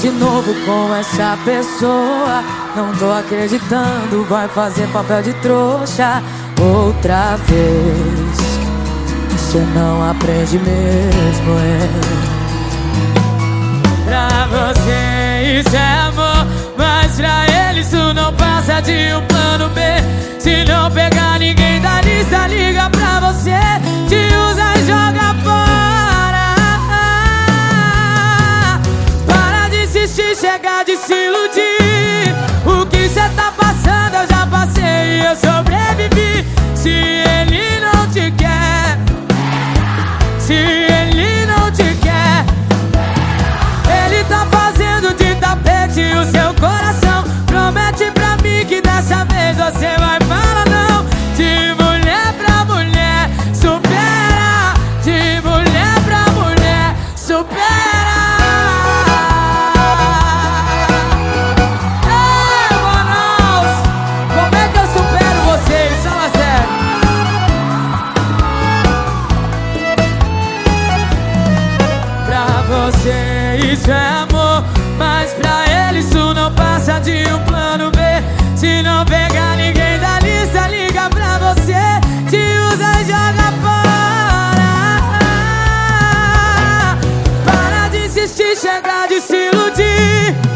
de novo com essa pessoa. Não tô acreditando, vai fazer papel de trouxa outra vez. Você não aprende mesmo, é. Pra você isso é amor, mas pra ele isso não passa de um plano B. Se não pegar ninguém Insistir, chega de se iludir. O que cê tá passando eu já passei e eu sobrevivi. Se ele não te quer, se você isso é amor, mas pra ele isso não passa de um plano B. Se não pegar ninguém da lista, liga pra você, te usa e joga fora. Para de insistir, chega de se iludir.